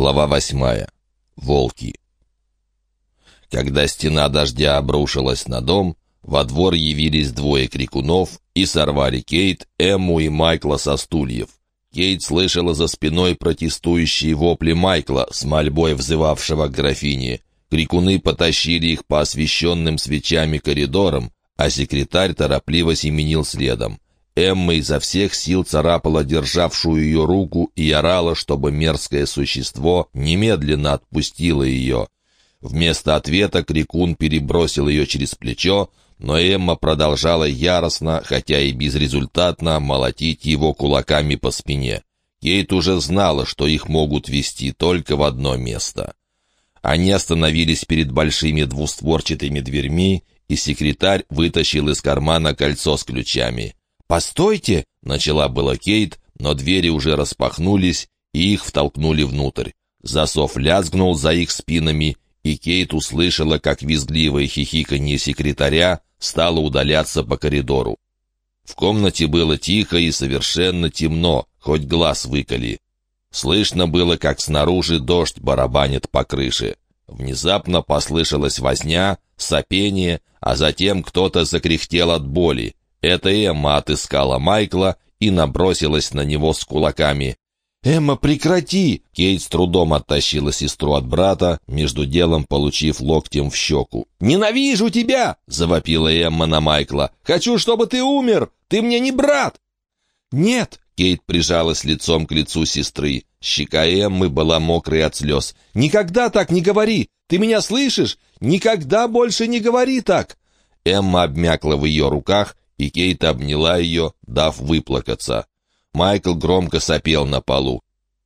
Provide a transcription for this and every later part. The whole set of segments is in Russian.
Глава восьмая. Волки. Когда стена дождя обрушилась на дом, во двор явились двое крикунов и сорвали Кейт, Эмму и Майкла со стульев. Кейт слышала за спиной протестующие вопли Майкла с мольбой взывавшего к графине. Крикуны потащили их по освещенным свечами коридорам, а секретарь торопливо семенил следом. Эмма изо всех сил царапала державшую ее руку и орала, чтобы мерзкое существо немедленно отпустило ее. Вместо ответа Крикун перебросил ее через плечо, но Эмма продолжала яростно, хотя и безрезультатно, молотить его кулаками по спине. Кейт уже знала, что их могут вести только в одно место. Они остановились перед большими двустворчатыми дверьми, и секретарь вытащил из кармана кольцо с ключами. «Постойте!» — начала была Кейт, но двери уже распахнулись, и их втолкнули внутрь. Засов лязгнул за их спинами, и Кейт услышала, как визгливое хихиканье секретаря стало удаляться по коридору. В комнате было тихо и совершенно темно, хоть глаз выколи. Слышно было, как снаружи дождь барабанит по крыше. Внезапно послышалась возня, сопение, а затем кто-то закряхтел от боли. Это Эмма отыскала Майкла и набросилась на него с кулаками. «Эмма, прекрати!» Кейт с трудом оттащила сестру от брата, между делом получив локтем в щеку. «Ненавижу тебя!» — завопила Эмма на Майкла. «Хочу, чтобы ты умер! Ты мне не брат!» «Нет!» — Кейт прижалась лицом к лицу сестры. Щека Эммы была мокрой от слез. «Никогда так не говори! Ты меня слышишь? Никогда больше не говори так!» Эмма обмякла в ее руках, и Кейт обняла ее, дав выплакаться. Майкл громко сопел на полу.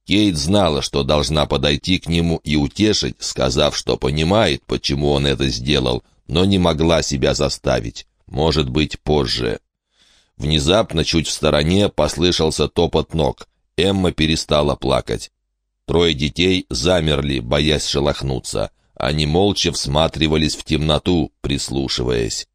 Кейт знала, что должна подойти к нему и утешить, сказав, что понимает, почему он это сделал, но не могла себя заставить. Может быть, позже. Внезапно, чуть в стороне, послышался топот ног. Эмма перестала плакать. Трое детей замерли, боясь шелохнуться. Они молча всматривались в темноту, прислушиваясь.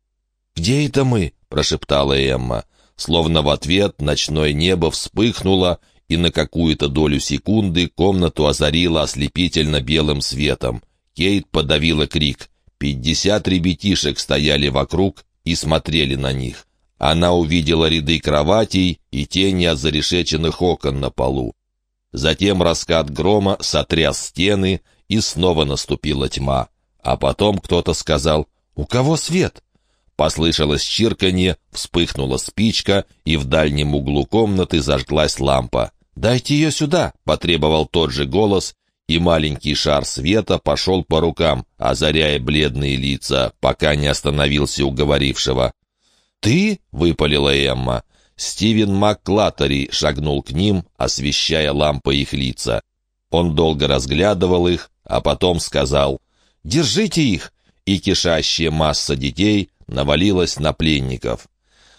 «Где это мы?» — прошептала Эмма. Словно в ответ ночное небо вспыхнуло, и на какую-то долю секунды комнату озарило ослепительно белым светом. Кейт подавила крик. Пятьдесят ребятишек стояли вокруг и смотрели на них. Она увидела ряды кроватей и тени от зарешеченных окон на полу. Затем раскат грома сотряс стены, и снова наступила тьма. А потом кто-то сказал «У кого свет?» Послышалось чирканье, вспыхнула спичка, и в дальнем углу комнаты зажглась лампа. «Дайте ее сюда!» — потребовал тот же голос, и маленький шар света пошел по рукам, озаряя бледные лица, пока не остановился у говорившего. «Ты?» — выпалила Эмма. Стивен МакКлаттери шагнул к ним, освещая лампой их лица. Он долго разглядывал их, а потом сказал «Держите их!» И кишащая масса детей навалилась на пленников.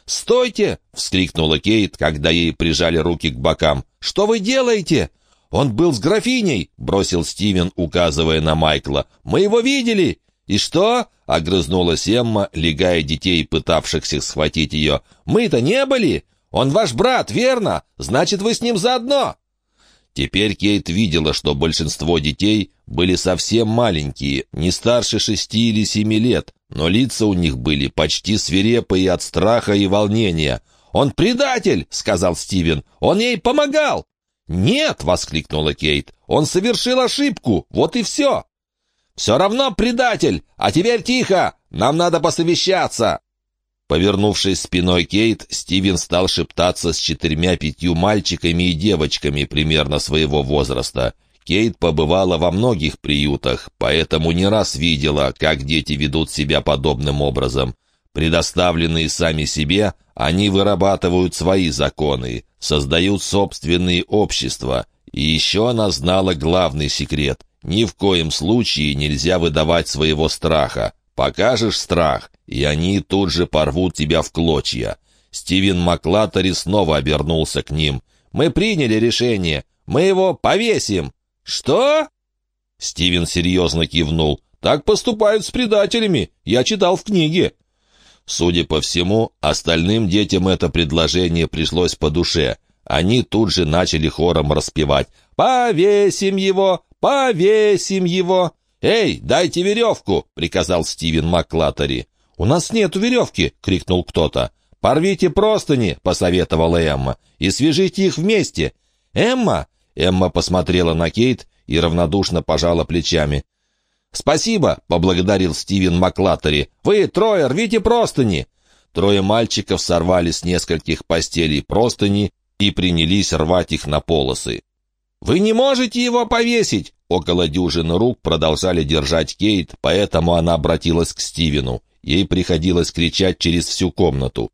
«Стойте!» — вскрикнула Кейт, когда ей прижали руки к бокам. «Что вы делаете?» «Он был с графиней!» — бросил Стивен, указывая на Майкла. «Мы его видели!» «И что?» — огрызнулась Эмма, легая детей, пытавшихся схватить ее. «Мы-то не были! Он ваш брат, верно? Значит, вы с ним заодно!» Теперь Кейт видела, что большинство детей были совсем маленькие, не старше шести или семи лет, но лица у них были почти свирепые от страха и волнения. «Он предатель!» — сказал Стивен. «Он ей помогал!» «Нет!» — воскликнула Кейт. «Он совершил ошибку! Вот и все!» «Все равно предатель! А теперь тихо! Нам надо посовещаться!» Повернувшись спиной Кейт, Стивен стал шептаться с четырьмя-пятью мальчиками и девочками примерно своего возраста. Кейт побывала во многих приютах, поэтому не раз видела, как дети ведут себя подобным образом. Предоставленные сами себе, они вырабатывают свои законы, создают собственные общества. И еще она знала главный секрет. Ни в коем случае нельзя выдавать своего страха. Покажешь страх, и они тут же порвут тебя в клочья. Стивен Маклатери снова обернулся к ним. «Мы приняли решение. Мы его повесим. «Что?» Стивен серьезно кивнул. «Так поступают с предателями. Я читал в книге». Судя по всему, остальным детям это предложение пришлось по душе. Они тут же начали хором распевать «Повесим его! «Повесим его!» «Эй, дайте веревку!» — приказал Стивен Маклатери. «У нас нету веревки!» — крикнул кто-то. «Порвите простыни!» — посоветовала Эмма. «И свяжите их вместе!» «Эмма!» — Эмма посмотрела на Кейт и равнодушно пожала плечами. «Спасибо!» — поблагодарил Стивен Маклатери. «Вы, трое, рвите простыни!» Трое мальчиков сорвали с нескольких постелей простыни и принялись рвать их на полосы. «Вы не можете его повесить!» Около дюжины рук продолжали держать Кейт, поэтому она обратилась к Стивену. Ей приходилось кричать через всю комнату.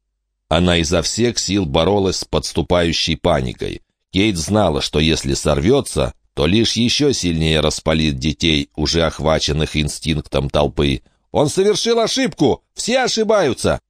Она изо всех сил боролась с подступающей паникой. Кейт знала, что если сорвется, то лишь еще сильнее распалит детей, уже охваченных инстинктом толпы. «Он совершил ошибку! Все ошибаются!»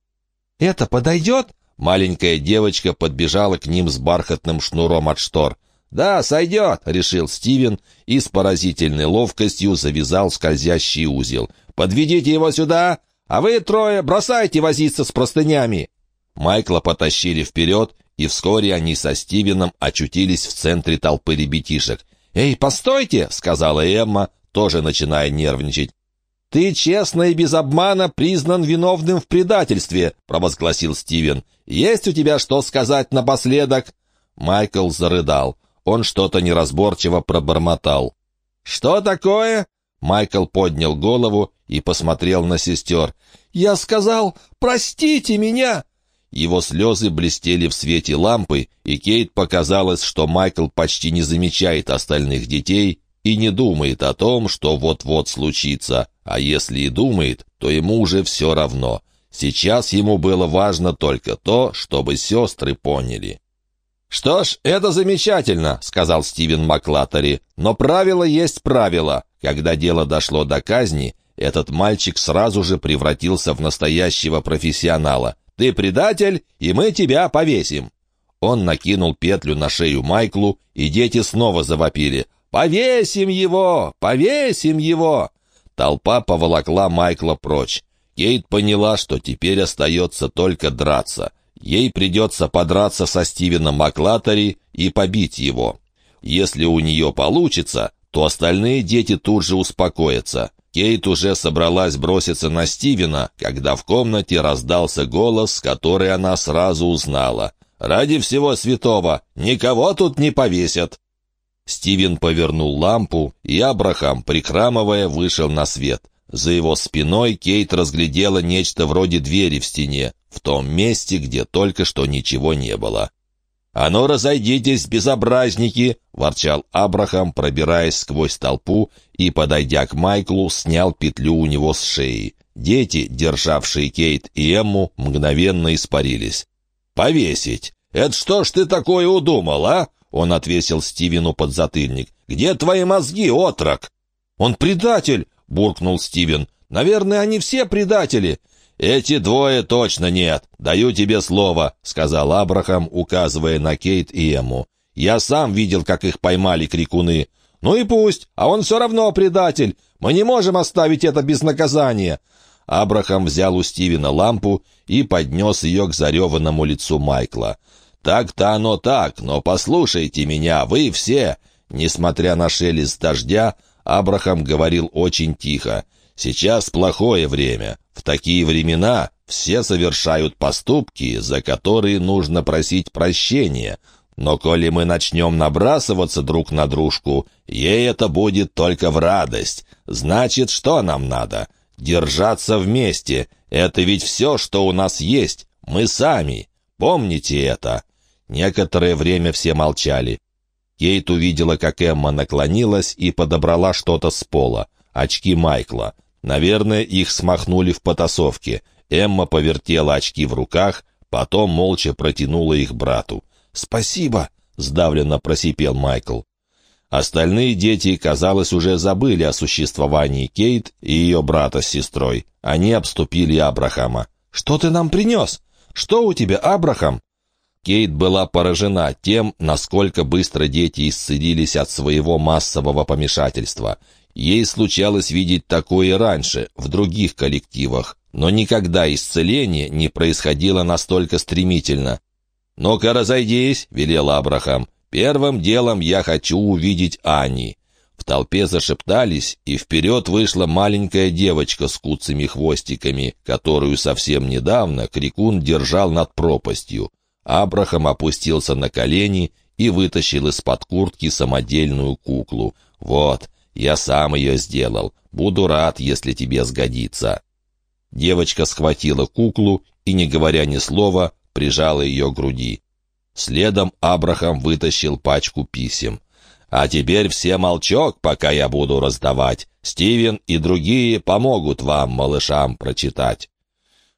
«Это подойдет?» Маленькая девочка подбежала к ним с бархатным шнуром от штор. «Да, сойдет», — решил Стивен и с поразительной ловкостью завязал скользящий узел. «Подведите его сюда, а вы трое бросайте возиться с простынями». Майкла потащили вперед, и вскоре они со Стивеном очутились в центре толпы ребятишек. «Эй, постойте!» — сказала Эмма, тоже начиная нервничать. «Ты честно и без обмана признан виновным в предательстве», — провозгласил Стивен. «Есть у тебя что сказать напоследок?» Майкл зарыдал. Он что-то неразборчиво пробормотал. «Что такое?» Майкл поднял голову и посмотрел на сестер. «Я сказал, простите меня!» Его слезы блестели в свете лампы, и Кейт показалось, что Майкл почти не замечает остальных детей и не думает о том, что вот-вот случится, а если и думает, то ему уже все равно. Сейчас ему было важно только то, чтобы сестры поняли. «Что ж, это замечательно», — сказал Стивен Маклатери, «но правило есть правило. Когда дело дошло до казни, этот мальчик сразу же превратился в настоящего профессионала. Ты предатель, и мы тебя повесим». Он накинул петлю на шею Майклу, и дети снова завопили. «Повесим его! Повесим его!» Толпа поволокла Майкла прочь. Кейт поняла, что теперь остается только драться. Ей придется подраться со Стивеном Маклатери и побить его. Если у нее получится, то остальные дети тут же успокоятся. Кейт уже собралась броситься на Стивена, когда в комнате раздался голос, который она сразу узнала. «Ради всего святого! Никого тут не повесят!» Стивен повернул лампу, и Абрахам, прихрамывая, вышел на свет. За его спиной Кейт разглядела нечто вроде двери в стене в том месте, где только что ничего не было. «А ну, разойдитесь, безобразники!» — ворчал Абрахам, пробираясь сквозь толпу и, подойдя к Майклу, снял петлю у него с шеи. Дети, державшие Кейт и Эмму, мгновенно испарились. «Повесить! Это что ж ты такое удумал, а?» Он отвесил Стивену подзатыльник. «Где твои мозги, отрок?» «Он предатель!» — буркнул Стивен. «Наверное, они все предатели. «Эти двое точно нет, даю тебе слово», — сказал Абрахам, указывая на Кейт и Эму. «Я сам видел, как их поймали крикуны. Ну и пусть, а он все равно предатель. Мы не можем оставить это без наказания». Абрахам взял у Стивена лампу и поднес ее к зареванному лицу Майкла. «Так-то оно так, но послушайте меня, вы все!» Несмотря на шелест дождя, Абрахам говорил очень тихо. «Сейчас плохое время. В такие времена все совершают поступки, за которые нужно просить прощения. Но коли мы начнем набрасываться друг на дружку, ей это будет только в радость. Значит, что нам надо? Держаться вместе. Это ведь все, что у нас есть. Мы сами. Помните это?» Некоторое время все молчали. Кейт увидела, как Эмма наклонилась и подобрала что-то с пола. Очки Майкла. Наверное, их смахнули в потасовке. Эмма повертела очки в руках, потом молча протянула их брату. «Спасибо!» — сдавленно просипел Майкл. Остальные дети, казалось, уже забыли о существовании Кейт и ее брата с сестрой. Они обступили Абрахама. «Что ты нам принес? Что у тебя, Абрахам?» Кейт была поражена тем, насколько быстро дети исцелились от своего массового помешательства. Ей случалось видеть такое раньше, в других коллективах, но никогда исцеление не происходило настолько стремительно. «Ну-ка, разойдись», — велел Абрахам. «Первым делом я хочу увидеть Ани». В толпе зашептались, и вперед вышла маленькая девочка с куцами хвостиками, которую совсем недавно Крикун держал над пропастью. Абрахам опустился на колени и вытащил из-под куртки самодельную куклу. «Вот, я сам ее сделал. Буду рад, если тебе сгодится». Девочка схватила куклу и, не говоря ни слова, прижала ее к груди. Следом Абрахам вытащил пачку писем. «А теперь все молчок, пока я буду раздавать. Стивен и другие помогут вам, малышам, прочитать».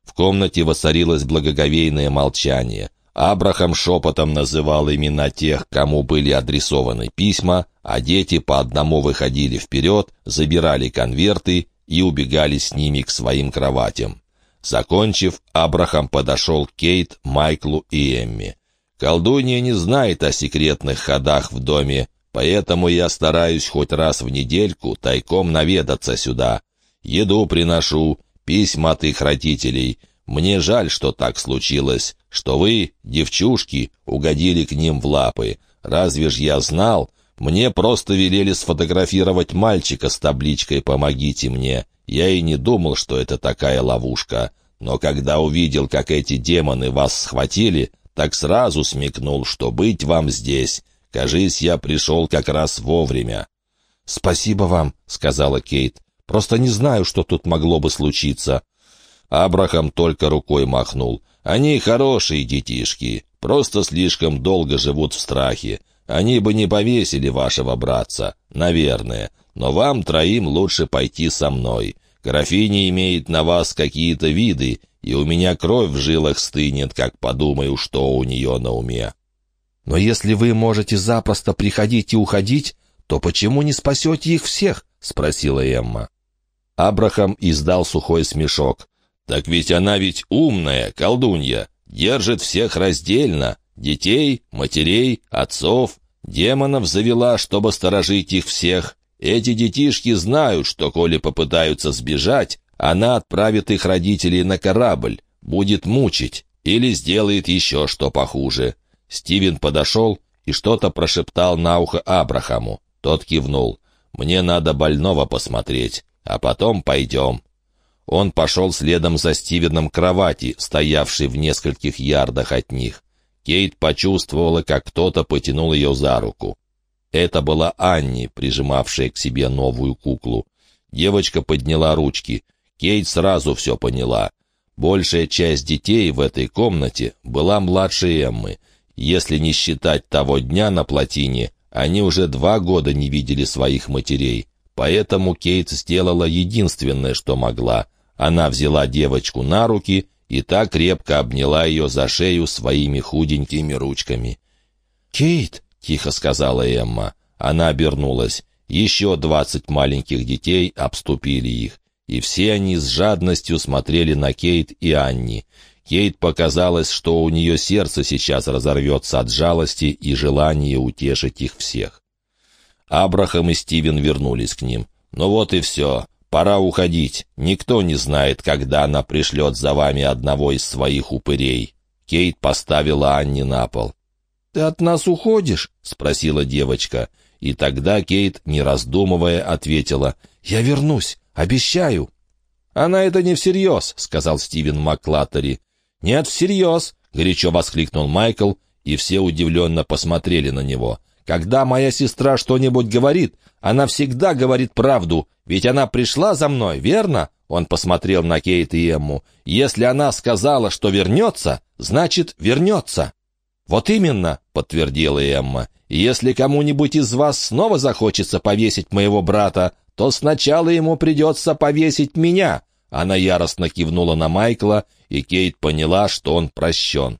В комнате воцарилось благоговейное молчание. Абрахам шепотом называл имена тех, кому были адресованы письма, а дети по одному выходили вперед, забирали конверты и убегали с ними к своим кроватям. Закончив, Абрахам подошел к Кейт, Майклу и Эмми. «Колдунья не знает о секретных ходах в доме, поэтому я стараюсь хоть раз в недельку тайком наведаться сюда. Еду приношу, письма от их родителей. Мне жаль, что так случилось, что вы, девчушки, угодили к ним в лапы. Разве ж я знал? Мне просто велели сфотографировать мальчика с табличкой «Помогите мне». Я и не думал, что это такая ловушка. Но когда увидел, как эти демоны вас схватили, так сразу смекнул, что быть вам здесь. Кажись, я пришел как раз вовремя». «Спасибо вам», — сказала Кейт. «Просто не знаю, что тут могло бы случиться». Абрахам только рукой махнул. «Они хорошие детишки, просто слишком долго живут в страхе. Они бы не повесили вашего братца, наверное. Но вам троим лучше пойти со мной. Графиня имеет на вас какие-то виды, и у меня кровь в жилах стынет, как подумаю, что у нее на уме. Но если вы можете запросто приходить и уходить, то почему не спасете их всех?» — спросила Эмма. Абрахам издал сухой смешок. «Так ведь она ведь умная, колдунья, держит всех раздельно, детей, матерей, отцов, демонов завела, чтобы сторожить их всех. Эти детишки знают, что коли попытаются сбежать, она отправит их родителей на корабль, будет мучить или сделает еще что похуже. Стивен подошел и что-то прошептал на ухо Абрахаму. Тот кивнул. «Мне надо больного посмотреть, а потом пойдем». Он пошел следом за Стивеном к кровати, стоявшей в нескольких ярдах от них. Кейт почувствовала, как кто-то потянул ее за руку. Это была Анни, прижимавшая к себе новую куклу. Девочка подняла ручки. Кейт сразу все поняла. Большая часть детей в этой комнате была младше Эммы. Если не считать того дня на плотине, они уже два года не видели своих матерей. Поэтому Кейт сделала единственное, что могла. Она взяла девочку на руки и так крепко обняла ее за шею своими худенькими ручками. «Кейт!» — тихо сказала Эмма. Она обернулась. Еще двадцать маленьких детей обступили их и все они с жадностью смотрели на Кейт и Анни. Кейт показалось, что у нее сердце сейчас разорвется от жалости и желания утешить их всех. Абрахам и Стивен вернулись к ним. «Ну вот и все. Пора уходить. Никто не знает, когда она пришлет за вами одного из своих упырей». Кейт поставила Анни на пол. «Ты от нас уходишь?» — спросила девочка. И тогда Кейт, не раздумывая, ответила. «Я вернусь. Обещаю!» «Она это не всерьез», — сказал Стивен Маклаттери. «Нет, всерьез», — горячо воскликнул Майкл, и все удивленно посмотрели на него. «Когда моя сестра что-нибудь говорит, она всегда говорит правду, ведь она пришла за мной, верно?» Он посмотрел на Кейт и Эмму. «Если она сказала, что вернется, значит, вернется». «Вот именно», — подтвердила Эмма. «Если кому-нибудь из вас снова захочется повесить моего брата, то сначала ему придется повесить меня». Она яростно кивнула на Майкла, и Кейт поняла, что он прощен.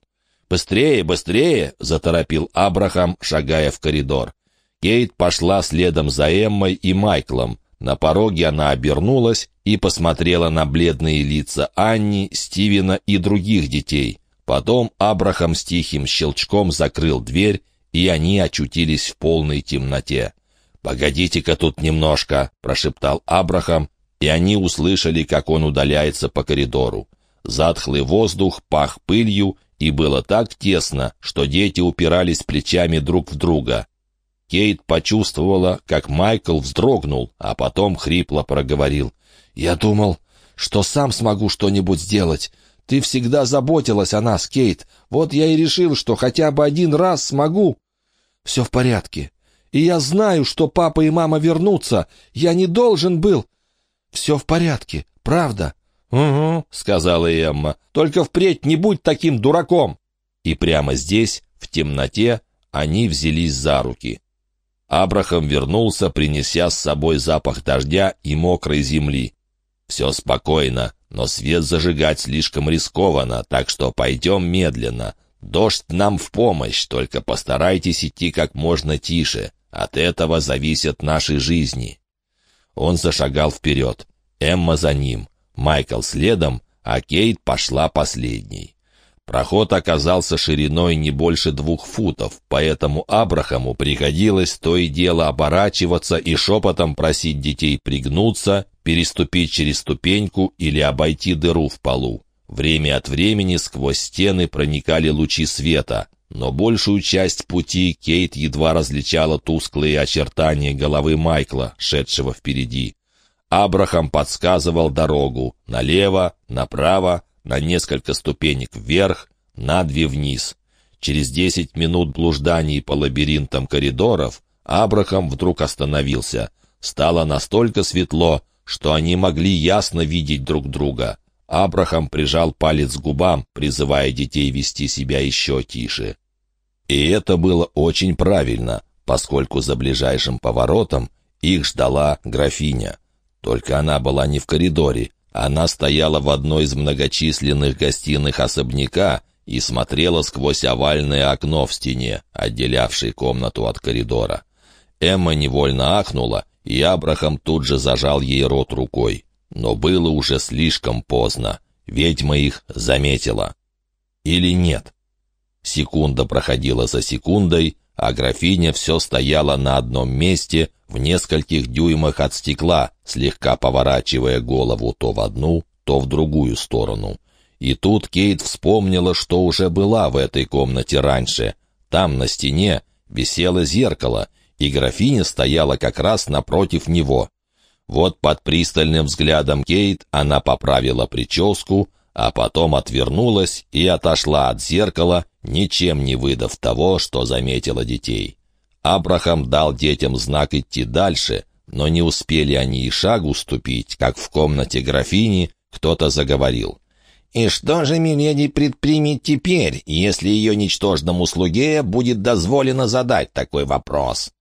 «Быстрее, быстрее!» — заторопил Абрахам, шагая в коридор. Кейт пошла следом за Эммой и Майклом. На пороге она обернулась и посмотрела на бледные лица Анни, Стивена и других детей. Потом Абрахам с тихим щелчком закрыл дверь, и они очутились в полной темноте. «Погодите-ка тут немножко», — прошептал Абрахам, и они услышали, как он удаляется по коридору. Затхлый воздух пах пылью, и было так тесно, что дети упирались плечами друг в друга. Кейт почувствовала, как Майкл вздрогнул, а потом хрипло проговорил. «Я думал, что сам смогу что-нибудь сделать. Ты всегда заботилась о нас, Кейт. Вот я и решил, что хотя бы один раз смогу. Все в порядке. И я знаю, что папа и мама вернутся. Я не должен был. Все в порядке, правда?» «Угу», — сказала Эмма. «Только впредь не будь таким дураком». И прямо здесь, в темноте, они взялись за руки. Абрахам вернулся, принеся с собой запах дождя и мокрой земли. «Все спокойно, но свет зажигать слишком рискованно, так что пойдем медленно. Дождь нам в помощь, только постарайтесь идти как можно тише. От этого зависят наши жизни». Он зашагал вперед. Эмма за ним, Майкл следом, а Кейт пошла последней. Проход оказался шириной не больше двух футов, поэтому Абрахаму приходилось то и дело оборачиваться и шепотом просить детей пригнуться, переступить через ступеньку или обойти дыру в полу. Время от времени сквозь стены проникали лучи света, но большую часть пути Кейт едва различала тусклые очертания головы Майкла, шедшего впереди. Абрахам подсказывал дорогу налево, направо, на несколько ступенек вверх, на две вниз. Через десять минут блужданий по лабиринтам коридоров Абрахам вдруг остановился. Стало настолько светло, что они могли ясно видеть друг друга. Абрахам прижал палец к губам, призывая детей вести себя еще тише. И это было очень правильно, поскольку за ближайшим поворотом их ждала графиня. Только она была не в коридоре, она стояла в одной из многочисленных гостиных особняка и смотрела сквозь овальное окно в стене, отделявшее комнату от коридора. Эмма невольно ахнула, и Абрахам тут же зажал ей рот рукой. Но было уже слишком поздно. Ведьма их заметила. Или нет? Секунда проходила за секундой, а графиня все стояла на одном месте, в нескольких дюймах от стекла, слегка поворачивая голову то в одну, то в другую сторону. И тут Кейт вспомнила, что уже была в этой комнате раньше. Там, на стене, висело зеркало, и графиня стояла как раз напротив него. Вот под пристальным взглядом Кейт она поправила прическу, а потом отвернулась и отошла от зеркала, ничем не выдав того, что заметила детей. Абрахам дал детям знак идти дальше, но не успели они и шагу ступить, как в комнате графини кто-то заговорил. «И что же Миледи предпримет теперь, если ее ничтожному слуге будет дозволено задать такой вопрос?»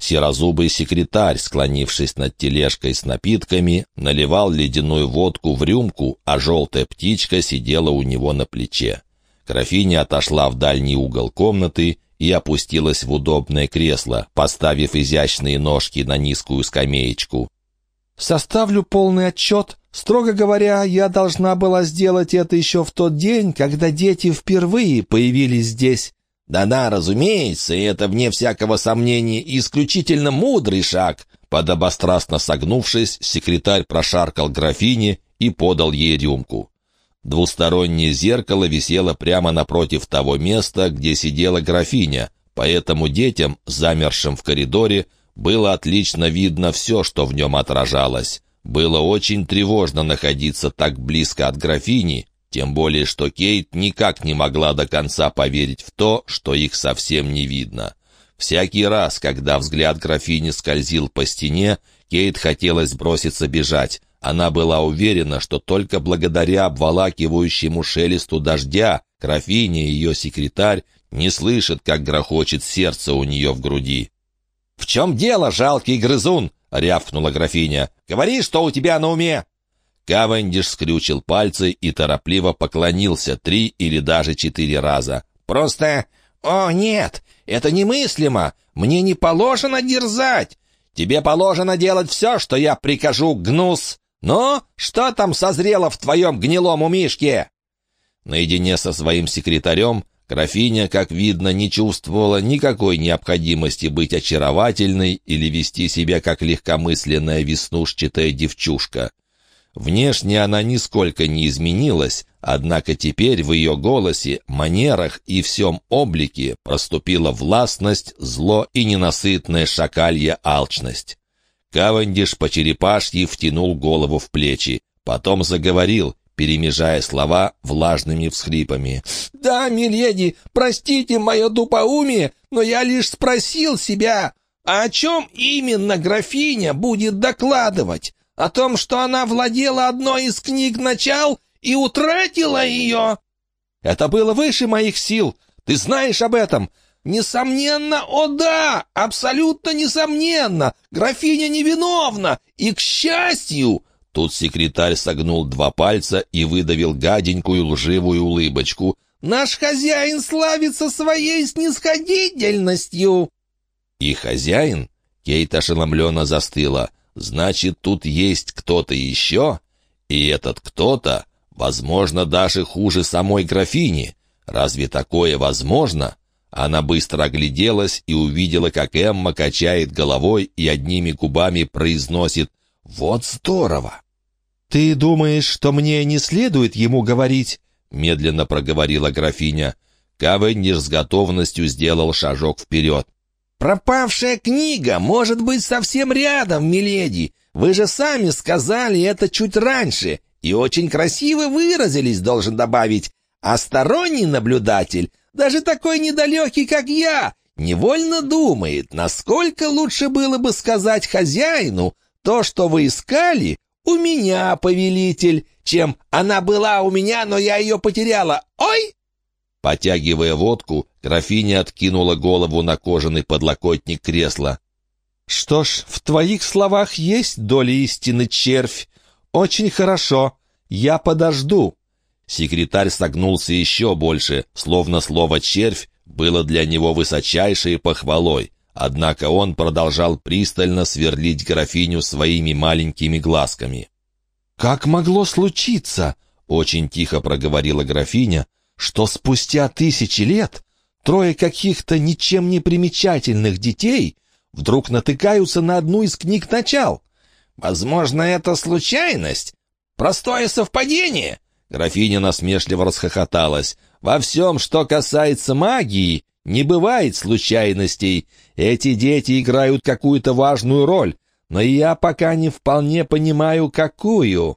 Серозубый секретарь, склонившись над тележкой с напитками, наливал ледяную водку в рюмку, а желтая птичка сидела у него на плече. Графиня отошла в дальний угол комнаты и опустилась в удобное кресло, поставив изящные ножки на низкую скамеечку. «Составлю полный отчет. Строго говоря, я должна была сделать это еще в тот день, когда дети впервые появились здесь. Да-да, разумеется, и это, вне всякого сомнения, исключительно мудрый шаг. Подобострастно согнувшись, секретарь прошаркал графине и подал ей рюмку. Двустороннее зеркало висело прямо напротив того места, где сидела графиня, поэтому детям, замершим в коридоре, было отлично видно все, что в нем отражалось. Было очень тревожно находиться так близко от графини, тем более, что Кейт никак не могла до конца поверить в то, что их совсем не видно. Всякий раз, когда взгляд графини скользил по стене, Кейт хотелось броситься бежать. Она была уверена, что только благодаря обволакивающему шелесту дождя графиня и ее секретарь не слышат, как грохочет сердце у нее в груди. «В чем дело, жалкий грызун?» — рявкнула графиня. «Говори, что у тебя на уме!» Кавендиш скрючил пальцы и торопливо поклонился три или даже четыре раза. «Просто... О, нет! Это немыслимо! Мне не положено дерзать! Тебе положено делать все, что я прикажу, гнус! Ну, что там созрело в твоем гнилом умишке?» Наедине со своим секретарем графиня, как видно, не чувствовала никакой необходимости быть очаровательной или вести себя как легкомысленная веснушчатая девчушка. Внешне она нисколько не изменилась, однако теперь в ее голосе, манерах и всем облике проступила властность, зло и ненасытная шакалья алчность. Кавендиш по черепашьи втянул голову в плечи, потом заговорил, перемежая слова влажными всхрипами. «Да, миледи, простите мое тупоумие, но я лишь спросил себя, а о чем именно графиня будет докладывать? О том, что она владела одной из книг начал и утратила ее. Это было выше моих сил. Ты знаешь об этом. Несомненно, о да, абсолютно несомненно. Графиня невиновна. И, к счастью... Тут секретарь согнул два пальца и выдавил гаденькую лживую улыбочку. «Наш хозяин славится своей снисходительностью!» «И хозяин?» Кейт ошеломленно застыла. Значит, тут есть кто-то еще? И этот кто-то, возможно, даже хуже самой графини. Разве такое возможно? Она быстро огляделась и увидела, как Эмма качает головой и одними губами произносит «Вот здорово!» «Ты думаешь, что мне не следует ему говорить?» — медленно проговорила графиня. Кавендиш с готовностью сделал шажок вперед. «Пропавшая книга может быть совсем рядом, миледи. Вы же сами сказали это чуть раньше и очень красиво выразились, должен добавить. А сторонний наблюдатель, даже такой недалекий, как я, невольно думает, насколько лучше было бы сказать хозяину то, что вы искали, у меня, повелитель, чем она была у меня, но я ее потеряла. Ой!» Потягивая водку, графиня откинула голову на кожаный подлокотник кресла. «Что ж, в твоих словах есть доля истины, червь. Очень хорошо. Я подожду». Секретарь согнулся еще больше, словно слово «червь» было для него высочайшей похвалой. Однако он продолжал пристально сверлить графиню своими маленькими глазками. «Как могло случиться?» — очень тихо проговорила графиня, что спустя тысячи лет трое каких-то ничем не примечательных детей вдруг натыкаются на одну из книг начал. Возможно, это случайность? Простое совпадение?» Графиня насмешливо расхохоталась. «Во всем, что касается магии, не бывает случайностей. Эти дети играют какую-то важную роль, но я пока не вполне понимаю, какую».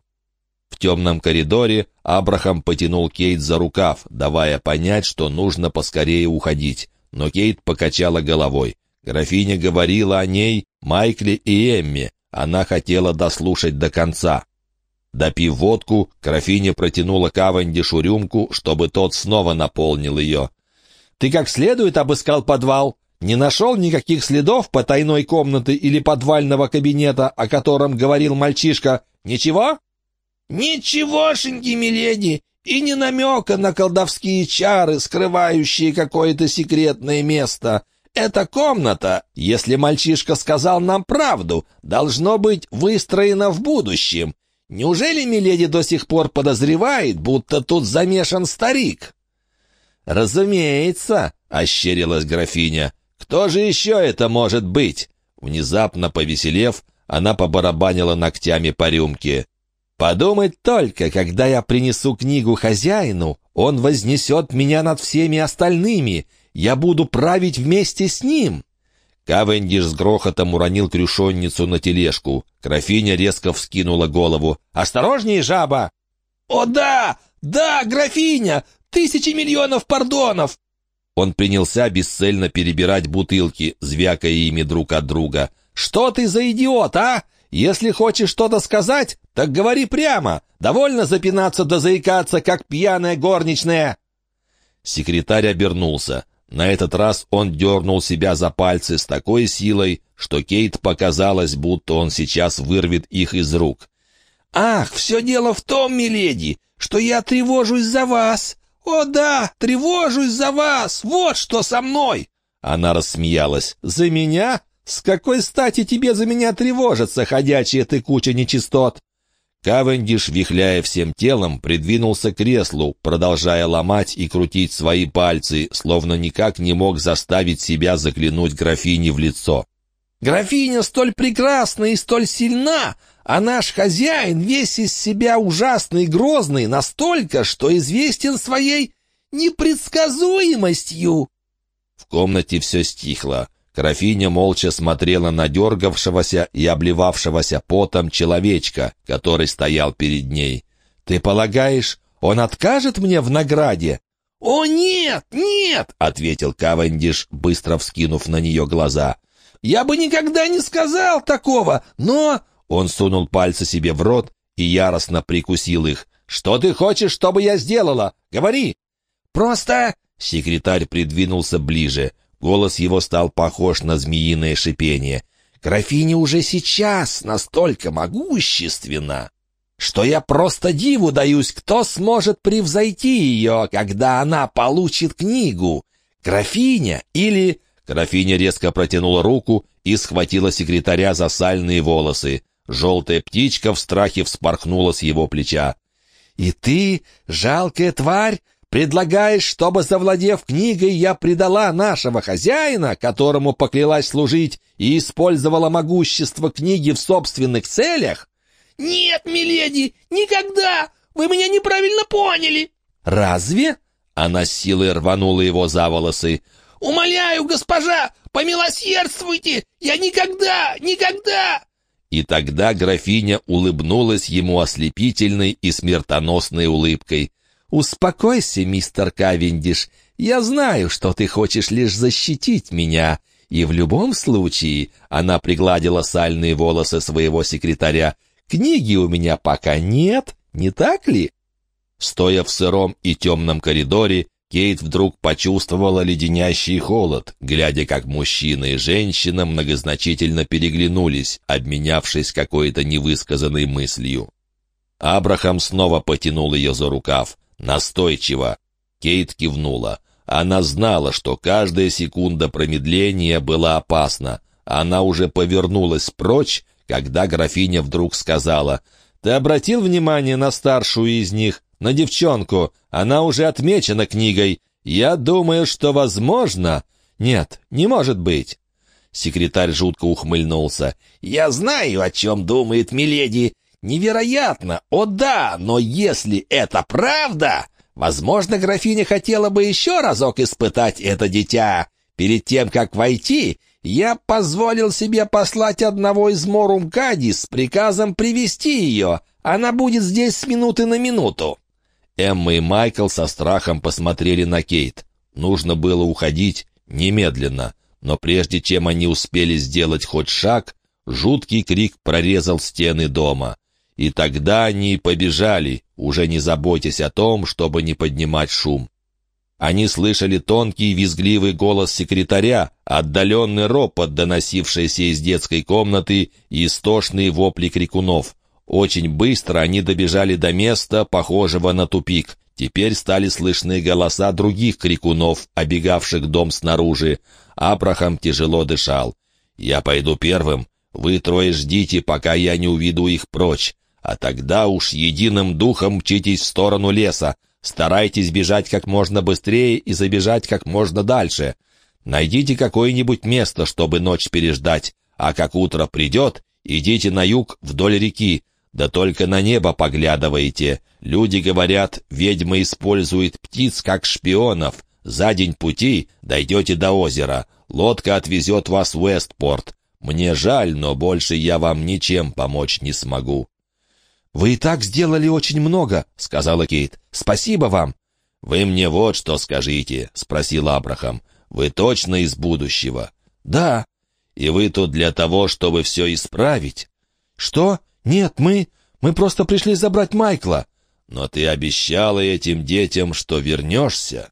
В темном коридоре Абрахам потянул Кейт за рукав, давая понять, что нужно поскорее уходить. Но Кейт покачала головой. Графиня говорила о ней, Майкле и Эмме. Она хотела дослушать до конца. Допив водку, графиня протянула Кавендишу рюмку, чтобы тот снова наполнил ее. «Ты как следует обыскал подвал? Не нашел никаких следов потайной комнаты или подвального кабинета, о котором говорил мальчишка? Ничего?» «Ничегошеньки, миледи, и не намека на колдовские чары, скрывающие какое-то секретное место. Эта комната, если мальчишка сказал нам правду, должно быть выстроена в будущем. Неужели миледи до сих пор подозревает, будто тут замешан старик?» «Разумеется», — ощерилась графиня. «Кто же еще это может быть?» Внезапно повеселев, она побарабанила ногтями по рюмке. Подумать только, когда я принесу книгу хозяину, он вознесет меня над всеми остальными. Я буду править вместе с ним». Кавендиш с грохотом уронил крюшонницу на тележку. Графиня резко вскинула голову. «Осторожнее, жаба!» «О да! Да, графиня! Тысячи миллионов пардонов!» Он принялся бесцельно перебирать бутылки, звякая ими друг от друга. «Что ты за идиот, а? Если хочешь что-то сказать, так говори прямо. Довольно запинаться да заикаться, как пьяная горничная». Секретарь обернулся. На этот раз он дернул себя за пальцы с такой силой, что Кейт показалось, будто он сейчас вырвет их из рук. «Ах, все дело в том, миледи, что я тревожусь за вас. О да, тревожусь за вас. Вот что со мной!» Она рассмеялась. «За меня? «С какой стати тебе за меня тревожиться, ходячая ты куча нечистот?» Кавендиш, вихляя всем телом, придвинулся к креслу, продолжая ломать и крутить свои пальцы, словно никак не мог заставить себя заглянуть графине в лицо. «Графиня столь прекрасна и столь сильна, а наш хозяин весь из себя ужасный и грозный настолько, что известен своей непредсказуемостью». В комнате все стихло. Графиня молча смотрела на дергавшегося и обливавшегося потом человечка, который стоял перед ней. «Ты полагаешь, он откажет мне в награде?» «О, нет, нет!» — ответил Кавендиш, быстро вскинув на нее глаза. «Я бы никогда не сказал такого, но...» Он сунул пальцы себе в рот и яростно прикусил их. «Что ты хочешь, чтобы я сделала? Говори!» «Просто...» — секретарь придвинулся ближе. Голос его стал похож на змеиное шипение. «Графиня уже сейчас настолько могущественна, что я просто диву даюсь, кто сможет превзойти ее, когда она получит книгу. Графиня или...» Графиня резко протянула руку и схватила секретаря за сальные волосы. Желтая птичка в страхе вспорхнула с его плеча. «И ты, жалкая тварь, Предлагаешь, чтобы, завладев книгой, я предала нашего хозяина, которому поклялась служить, и использовала могущество книги в собственных целях? Нет, миледи, никогда! Вы меня неправильно поняли. Разве? Она с силой рванула его за волосы. «Умоляю, госпожа, помилосердствуйте! Я никогда, никогда!» И тогда графиня улыбнулась ему ослепительной и смертоносной улыбкой. «Успокойся, мистер Кавендиш. Я знаю, что ты хочешь лишь защитить меня. И в любом случае...» — она пригладила сальные волосы своего секретаря. «Книги у меня пока нет, не так ли?» Стоя в сыром и темном коридоре, Кейт вдруг почувствовала леденящий холод, глядя, как мужчина и женщина многозначительно переглянулись, обменявшись какой-то невысказанной мыслью. Абрахам снова потянул ее за рукав. Настойчиво. Кейт кивнула. Она знала, что каждая секунда промедления была опасна. Она уже повернулась прочь, когда графиня вдруг сказала, «Ты обратил внимание на старшую из них, на девчонку? Она уже отмечена книгой. Я думаю, что возможно...» «Нет, не может быть». Секретарь жутко ухмыльнулся. «Я знаю, о чем думает Миледи. Невероятно! О да, но если это правда, возможно, графиня хотела бы еще разок испытать это дитя. Перед тем, как войти, я позволил себе послать одного из Морумкади с приказом привести ее. Она будет здесь с минуты на минуту». Эмма и Майкл со страхом посмотрели на Кейт. Нужно было уходить немедленно, но прежде чем они успели сделать хоть шаг, жуткий крик прорезал стены дома. И тогда они побежали, уже не заботясь о том, чтобы не поднимать шум. Они слышали тонкий визгливый голос секретаря, отдаленный ропот, доносившийся из детской комнаты, и истошные вопли крикунов. Очень быстро они добежали до места, похожего на тупик. Теперь стали слышны голоса других крикунов, обегавших дом снаружи. Абрахам тяжело дышал. «Я пойду первым. Вы трое ждите, пока я не уведу их прочь. А тогда уж единым духом мчитесь в сторону леса. Старайтесь бежать как можно быстрее и забежать как можно дальше. Найдите какое-нибудь место, чтобы ночь переждать, а как утро придет, идите на юг вдоль реки. Да только на небо поглядывайте. Люди говорят, ведьма использует птиц как шпионов. За день пути дойдете до озера. Лодка отвезет вас в Уэстпорт. Мне жаль, но больше я вам ничем помочь не смогу. «Вы и так сделали очень много», — сказала Кейт. «Спасибо вам». «Вы мне вот что скажите», — спросил Абрахам. «Вы точно из будущего?» «Да». «И вы тут для того, чтобы все исправить?» «Что? Нет, мы... Мы просто пришли забрать Майкла». «Но ты обещала этим детям, что вернешься».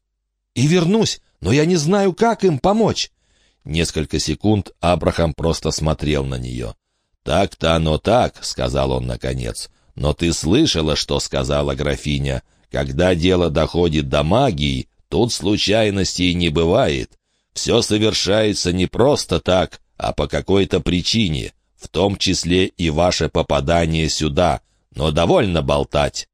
«И вернусь, но я не знаю, как им помочь». Несколько секунд Абрахам просто смотрел на нее. «Так-то оно так», — сказал он наконец. Но ты слышала, что сказала графиня? Когда дело доходит до магии, тут случайностей не бывает. Все совершается не просто так, а по какой-то причине, в том числе и ваше попадание сюда. Но довольно болтать».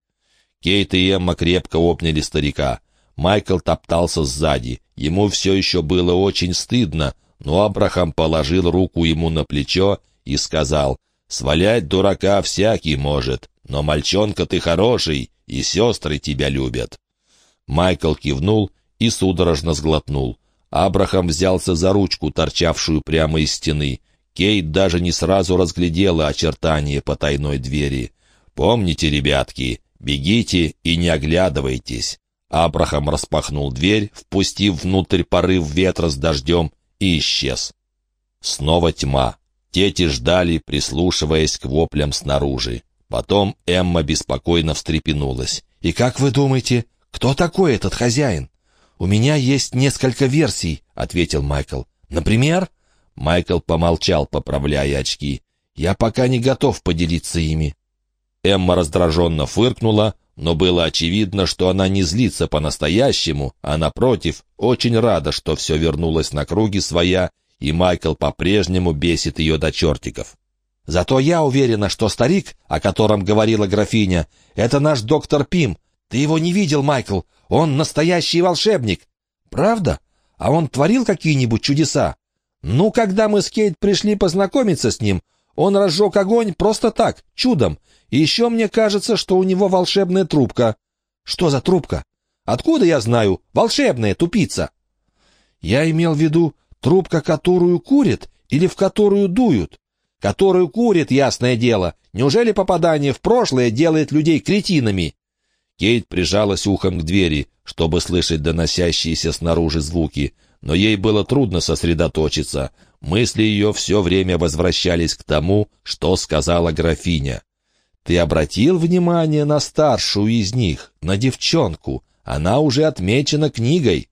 Кейт и Эмма крепко обняли старика. Майкл топтался сзади. Ему все еще было очень стыдно, но Абрахам положил руку ему на плечо и сказал, Свалять дурака всякий может, но мальчонка ты хороший, и сестры тебя любят». Майкл кивнул и судорожно сглотнул. Абрахам взялся за ручку, торчавшую прямо из стены. Кейт даже не сразу разглядела очертания потайной двери. «Помните, ребятки, бегите и не оглядывайтесь». Абрахам распахнул дверь, впустив внутрь порыв ветра с дождем, и исчез. Снова тьма. Дети ждали, прислушиваясь к воплям снаружи. Потом Эмма беспокойно встрепенулась. «И как вы думаете, кто такой этот хозяин?» «У меня есть несколько версий», — ответил Майкл. «Например?» Майкл помолчал, поправляя очки. «Я пока не готов поделиться ими». Эмма раздраженно фыркнула, но было очевидно, что она не злится по-настоящему, а, напротив, очень рада, что все вернулось на круги своя, и Майкл по-прежнему бесит ее до чертиков. «Зато я уверена, что старик, о котором говорила графиня, это наш доктор Пим. Ты его не видел, Майкл? Он настоящий волшебник». «Правда? А он творил какие-нибудь чудеса?» «Ну, когда мы с Кейт пришли познакомиться с ним, он разжег огонь просто так, чудом. И еще мне кажется, что у него волшебная трубка». «Что за трубка?» «Откуда я знаю? Волшебная тупица». «Я имел в виду трубка, которую курят или в которую дуют?» «Которую курит, ясное дело. Неужели попадание в прошлое делает людей кретинами?» Кейт прижалась ухом к двери, чтобы слышать доносящиеся снаружи звуки, но ей было трудно сосредоточиться. Мысли ее все время возвращались к тому, что сказала графиня. «Ты обратил внимание на старшую из них, на девчонку? Она уже отмечена книгой».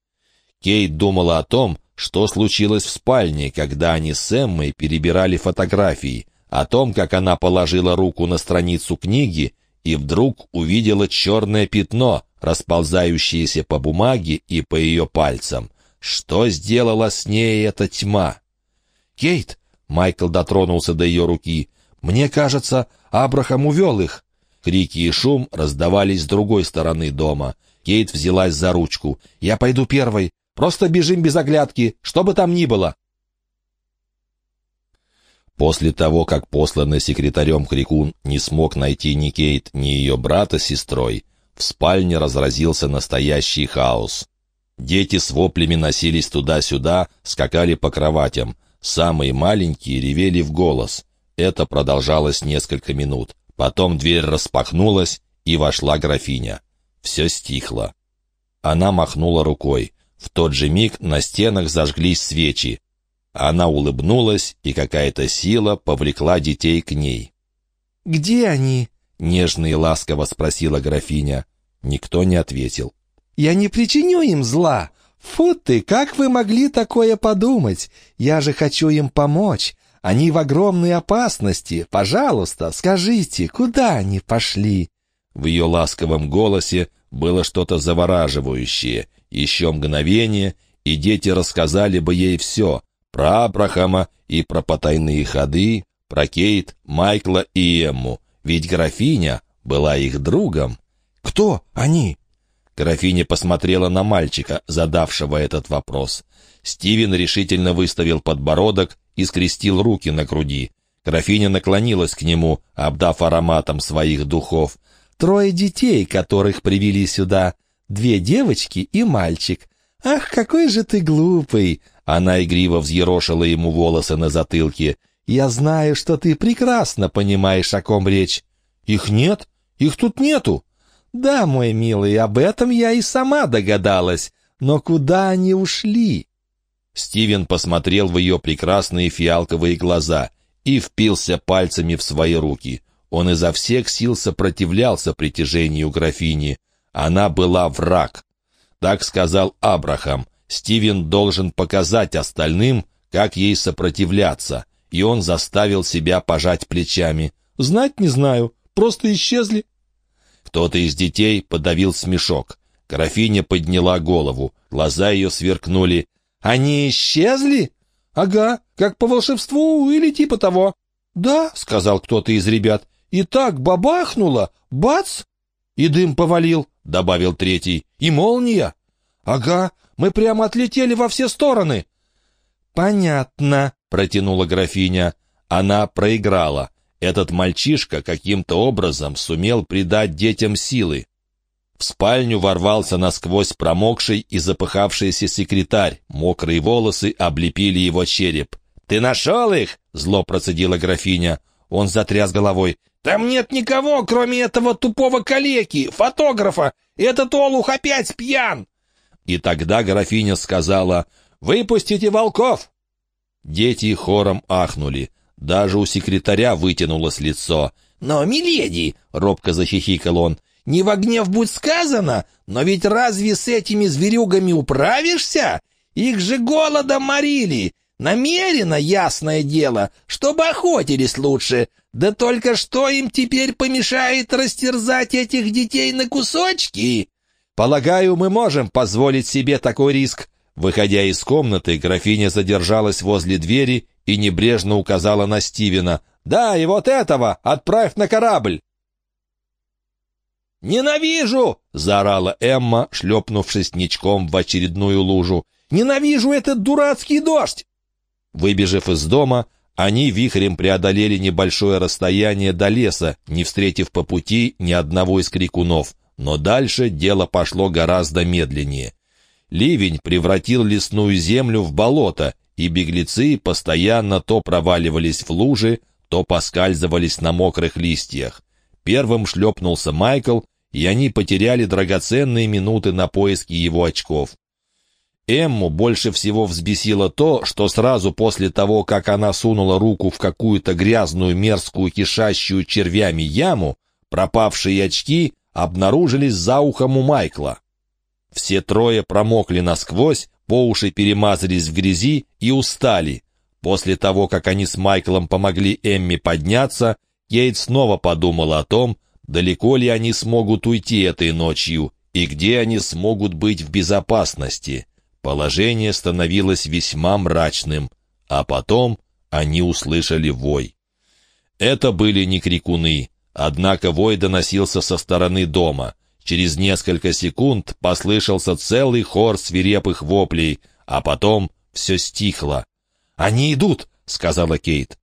Кейт думала о том, что случилось в спальне, когда они с Эммой перебирали фотографии, о том, как она положила руку на страницу книги и вдруг увидела черное пятно, расползающееся по бумаге и по ее пальцам. Что сделала с ней эта тьма? «Кейт!» — Майкл дотронулся до ее руки. «Мне кажется, Абрахам увел их». Крики и шум раздавались с другой стороны дома. Кейт взялась за ручку. «Я пойду первой. Просто бежим без оглядки, что бы там ни было». После того, как посланный секретарем Крикун не смог найти ни Кейт, ни ее брата с сестрой, в спальне разразился настоящий хаос. Дети с воплями носились туда-сюда, скакали по кроватям. Самые маленькие ревели в голос. Это продолжалось несколько минут. Потом дверь распахнулась, и вошла графиня. Все стихло. Она махнула рукой. В тот же миг на стенах зажглись свечи. Она улыбнулась, и какая-то сила повлекла детей к ней. «Где они?» — нежно и ласково спросила графиня. Никто не ответил. «Я не причиню им зла. Фу ты, как вы могли такое подумать? Я же хочу им помочь. Они в огромной опасности. Пожалуйста, скажите, куда они пошли?» В ее ласковом голосе было что-то завораживающее. Еще мгновение, и дети рассказали бы ей все — про Абрахама и про потайные ходы, про Кейт, Майкла и Эмму. Ведь графиня была их другом. «Кто они?» Графиня посмотрела на мальчика, задавшего этот вопрос. Стивен решительно выставил подбородок и скрестил руки на груди. Графиня наклонилась к нему, обдав ароматом своих духов. «Трое детей, которых привели сюда. Две девочки и мальчик. Ах, какой же ты глупый! Она игриво взъерошила ему волосы на затылке. «Я знаю, что ты прекрасно понимаешь, о ком речь». «Их нет? Их тут нету?» «Да, мой милый, об этом я и сама догадалась. Но куда они ушли?» Стивен посмотрел в ее прекрасные фиалковые глаза и впился пальцами в свои руки. Он изо всех сил сопротивлялся притяжению графини. Она была враг. Так сказал Абрахам, Стивен должен показать остальным, как ей сопротивляться, и он заставил себя пожать плечами. «Знать не знаю, просто исчезли». Кто-то из детей подавил смешок. Графиня подняла голову, глаза ее сверкнули. «Они исчезли?» «Ага, как по волшебству или типа того». «Да», — сказал кто-то из ребят, — «и так бабахнуло, бац!» «И дым повалил», — добавил третий, — «и молния». «Ага, мы прямо отлетели во все стороны». «Понятно», — протянула графиня. Она проиграла. Этот мальчишка каким-то образом сумел придать детям силы. В спальню ворвался насквозь промокший и запыхавшийся секретарь. Мокрые волосы облепили его череп. «Ты нашел их?» — зло процедила графиня. Он затряс головой. «Там нет никого, кроме этого тупого калеки, фотографа. Этот олух опять пьян!» И тогда графиня сказала «Выпустите волков!» Дети хором ахнули. Даже у секретаря вытянулось лицо. «Но, миледи!» — робко захихикал он. «Не в гнев будь сказано, но ведь разве с этими зверюгами управишься? Их же голодом морили! Намеренно, ясное дело, чтобы охотились лучше. Да только что им теперь помешает растерзать этих детей на кусочки?» «Полагаю, мы можем позволить себе такой риск». Выходя из комнаты, графиня задержалась возле двери и небрежно указала на Стивена. «Да, и вот этого отправь на корабль!» «Ненавижу!» — заорала Эмма, шлепнувшись ничком в очередную лужу. «Ненавижу этот дурацкий дождь!» Выбежав из дома, они вихрем преодолели небольшое расстояние до леса, не встретив по пути ни одного из крикунов. Но дальше дело пошло гораздо медленнее. Ливень превратил лесную землю в болото, и беглецы постоянно то проваливались в лужи, то поскальзывались на мокрых листьях. Первым шлепнулся Майкл, и они потеряли драгоценные минуты на поиски его очков. Эмму больше всего взбесило то, что сразу после того, как она сунула руку в какую-то грязную, мерзкую, кишащую червями яму, пропавшие очки обнаружились за ухом у Майкла. Все трое промокли насквозь, по уши перемазались в грязи и устали. После того, как они с Майклом помогли Эмми подняться, Кейт снова подумала о том, далеко ли они смогут уйти этой ночью и где они смогут быть в безопасности. Положение становилось весьма мрачным, а потом они услышали вой. Это были не крикуны, однако вой доносился со стороны дома. Через несколько секунд послышался целый хор свирепых воплей, а потом все стихло. «Они идут!» — сказала Кейт.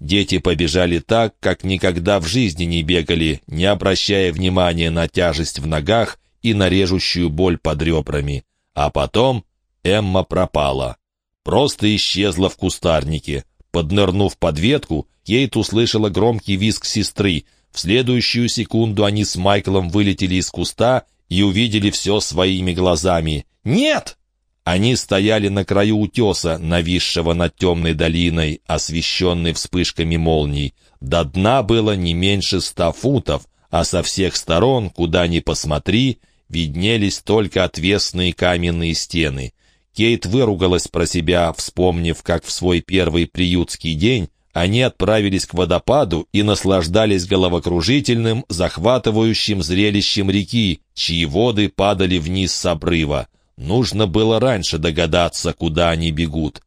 Дети побежали так, как никогда в жизни не бегали, не обращая внимания на тяжесть в ногах и на режущую боль под ребрами. А потом Эмма пропала. Просто исчезла в кустарнике. Поднырнув под ветку, Кейт услышала громкий визг сестры. В следующую секунду они с Майклом вылетели из куста и увидели все своими глазами. «Нет!» Они стояли на краю утеса, нависшего над темной долиной, освещенной вспышками молний. До дна было не меньше ста футов, а со всех сторон, куда ни посмотри, виднелись только отвесные каменные стены. Кейт выругалась про себя, вспомнив, как в свой первый приютский день они отправились к водопаду и наслаждались головокружительным, захватывающим зрелищем реки, чьи воды падали вниз с обрыва. Нужно было раньше догадаться, куда они бегут.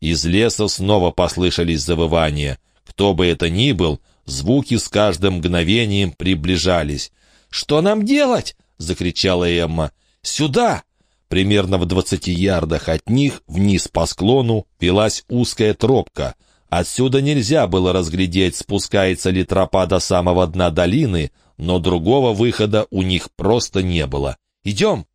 Из леса снова послышались завывания. Кто бы это ни был, звуки с каждым мгновением приближались. «Что нам делать?» — закричала Эмма. «Сюда!» Примерно в двадцати ярдах от них, вниз по склону, велась узкая тропка. Отсюда нельзя было разглядеть, спускается ли тропа до самого дна долины, но другого выхода у них просто не было. «Идем!»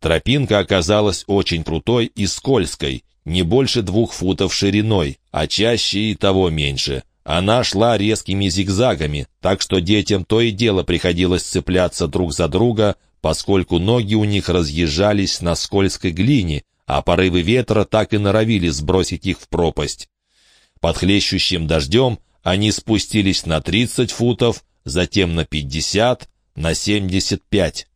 Тропинка оказалась очень крутой и скользкой, не больше двух футов шириной, а чаще и того меньше. Она шла резкими зигзагами, так что детям то и дело приходилось цепляться друг за друга, поскольку ноги у них разъезжались на скользкой глине, а порывы ветра так и норовили сбросить их в пропасть. Под хлещущим дождем они спустились на 30 футов, затем на 50, на 75.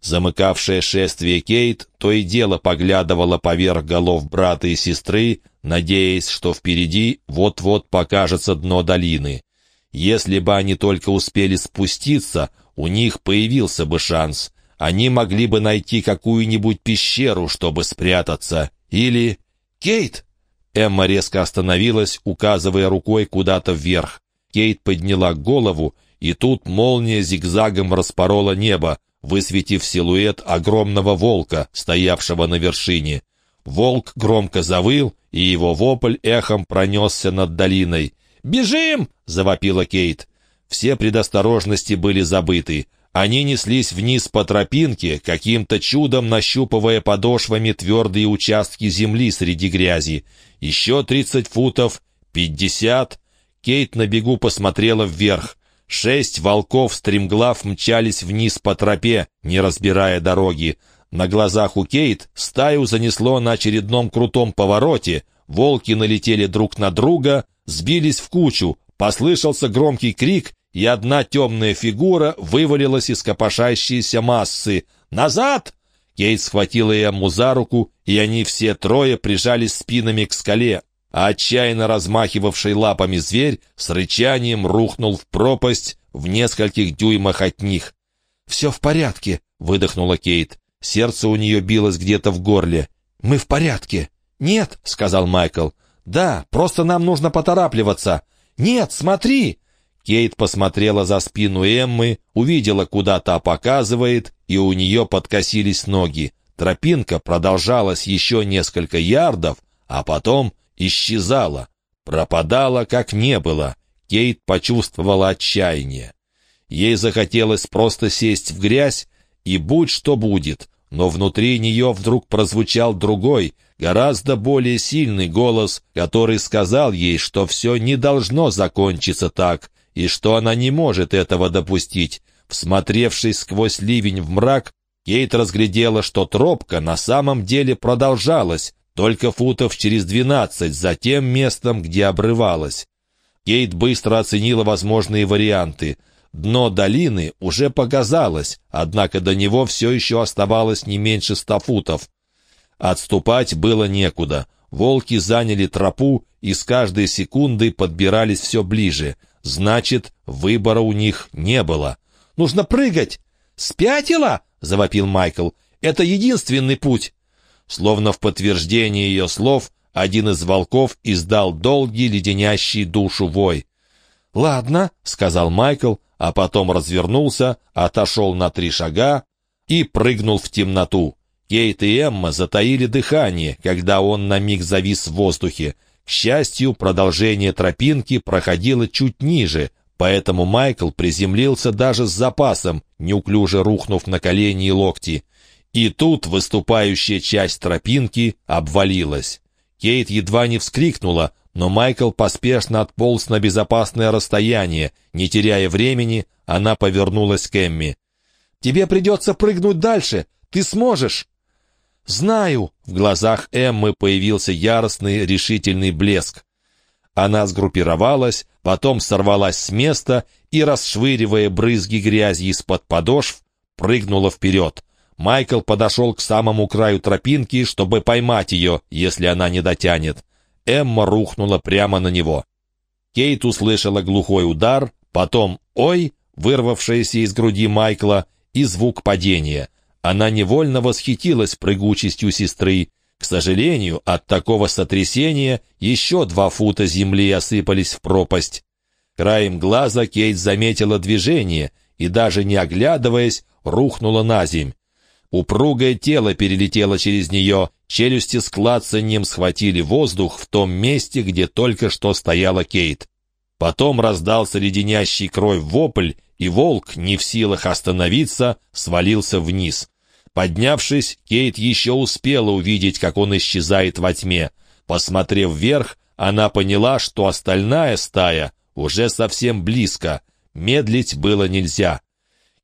Замыкавшая шествие Кейт то и дело поглядывала поверх голов брата и сестры, надеясь, что впереди вот-вот покажется дно долины. Если бы они только успели спуститься, у них появился бы шанс они могли бы найти какую-нибудь пещеру, чтобы спрятаться. Или... «Кейт!» Эмма резко остановилась, указывая рукой куда-то вверх. Кейт подняла голову, и тут молния зигзагом распорола небо, высветив силуэт огромного волка, стоявшего на вершине. Волк громко завыл, и его вопль эхом пронесся над долиной. «Бежим!» — завопила Кейт. Все предосторожности были забыты. Они неслись вниз по тропинке, каким-то чудом нащупывая подошвами твердые участки земли среди грязи. Еще тридцать футов, пятьдесят. Кейт на бегу посмотрела вверх. Шесть волков стремглав мчались вниз по тропе, не разбирая дороги. На глазах у Кейт стаю занесло на очередном крутом повороте. Волки налетели друг на друга, сбились в кучу. Послышался громкий крик, и одна темная фигура вывалилась из копошащейся массы. «Назад!» Кейт схватила Эмму за руку, и они все трое прижались спинами к скале, а отчаянно размахивавший лапами зверь с рычанием рухнул в пропасть в нескольких дюймах от них. «Все в порядке», — выдохнула Кейт. Сердце у нее билось где-то в горле. «Мы в порядке». «Нет», — сказал Майкл. «Да, просто нам нужно поторапливаться». «Нет, смотри!» Кейт посмотрела за спину Эммы, увидела, куда та показывает, и у нее подкосились ноги. Тропинка продолжалась еще несколько ярдов, а потом исчезала, пропадала, как не было. Кейт почувствовала отчаяние. Ей захотелось просто сесть в грязь, и будь что будет, но внутри нее вдруг прозвучал другой, гораздо более сильный голос, который сказал ей, что все не должно закончиться так, и что она не может этого допустить. Всмотревшись сквозь ливень в мрак, Кейт разглядела, что тропка на самом деле продолжалась, только футов через двенадцать за тем местом, где обрывалась. Кейт быстро оценила возможные варианты. Дно долины уже показалось, однако до него все еще оставалось не меньше ста футов. Отступать было некуда. Волки заняли тропу и с каждой секундой подбирались все ближе — Значит, выбора у них не было. «Нужно прыгать!» «Спятила?» — завопил Майкл. «Это единственный путь!» Словно в подтверждение ее слов, один из волков издал долгий, леденящий душу вой. «Ладно», — сказал Майкл, а потом развернулся, отошел на три шага и прыгнул в темноту. Кейт и Эмма затаили дыхание, когда он на миг завис в воздухе. К счастью, продолжение тропинки проходило чуть ниже, поэтому Майкл приземлился даже с запасом, неуклюже рухнув на колени и локти. И тут выступающая часть тропинки обвалилась. Кейт едва не вскрикнула, но Майкл поспешно отполз на безопасное расстояние. Не теряя времени, она повернулась к Эмми. «Тебе придется прыгнуть дальше. Ты сможешь!» «Знаю!» — в глазах Эммы появился яростный, решительный блеск. Она сгруппировалась, потом сорвалась с места и, расшвыривая брызги грязи из-под подошв, прыгнула вперед. Майкл подошел к самому краю тропинки, чтобы поймать ее, если она не дотянет. Эмма рухнула прямо на него. Кейт услышала глухой удар, потом «Ой!», вырвавшийся из груди Майкла, и звук падения — она невольно восхитилась прыгучестью сестры. К сожалению, от такого сотрясения еще два фута земли осыпались в пропасть. Краем глаза Кейт заметила движение и, даже не оглядываясь, рухнула на земь. Упругое тело перелетело через нее, челюсти с клацаньем схватили воздух в том месте, где только что стояла Кейт. Потом раздался леденящий кровь вопль, и волк, не в силах остановиться, свалился вниз. Поднявшись, Кейт еще успела увидеть, как он исчезает во тьме. Посмотрев вверх, она поняла, что остальная стая уже совсем близко. Медлить было нельзя.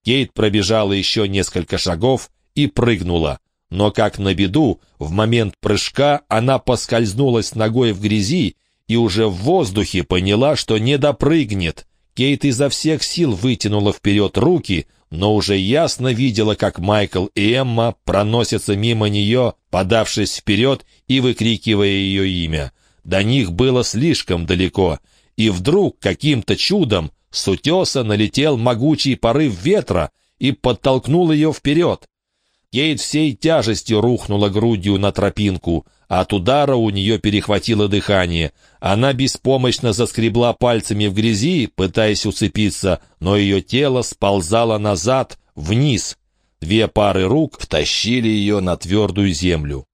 Кейт пробежала еще несколько шагов и прыгнула. Но, как на беду, в момент прыжка она поскользнулась ногой в грязи и уже в воздухе поняла, что не допрыгнет. Кейт изо всех сил вытянула вперед руки, но уже ясно видела, как Майкл и Эмма проносятся мимо нее, подавшись вперед и выкрикивая ее имя. До них было слишком далеко, и вдруг каким-то чудом с утеса налетел могучий порыв ветра и подтолкнул ее вперед. Кейт всей тяжестью рухнула грудью на тропинку. От удара у нее перехватило дыхание. Она беспомощно заскребла пальцами в грязи, пытаясь уцепиться, но ее тело сползало назад, вниз. Две пары рук втащили ее на твердую землю.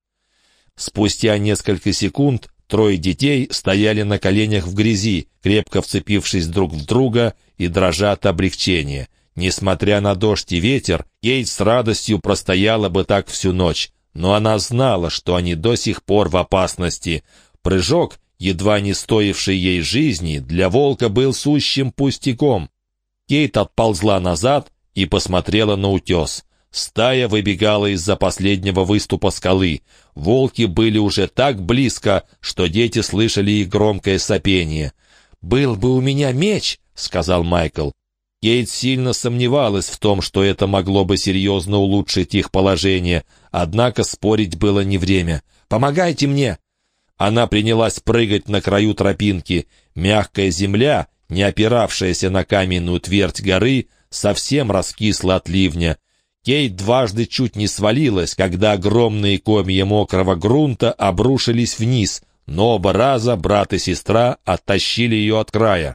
Спустя несколько секунд Трое детей стояли на коленях в грязи, крепко вцепившись друг в друга и дрожа от облегчения. Несмотря на дождь и ветер, Кейт с радостью простояла бы так всю ночь. Но она знала, что они до сих пор в опасности. Прыжок, едва не стоивший ей жизни, для волка был сущим пустяком. Кейт отползла назад и посмотрела на утес. Стая выбегала из-за последнего выступа скалы. Волки были уже так близко, что дети слышали их громкое сопение. «Был бы у меня меч», — сказал Майкл. Кейт сильно сомневалась в том, что это могло бы серьезно улучшить их положение, однако спорить было не время. «Помогайте мне!» Она принялась прыгать на краю тропинки. Мягкая земля, не опиравшаяся на каменную твердь горы, совсем раскисла от ливня. Кейт дважды чуть не свалилась, когда огромные комья мокрого грунта обрушились вниз, но оба раза брат и сестра оттащили ее от края.